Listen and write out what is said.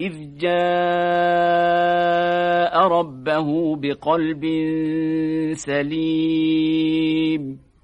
إذ جاء ربه بقلب سليم.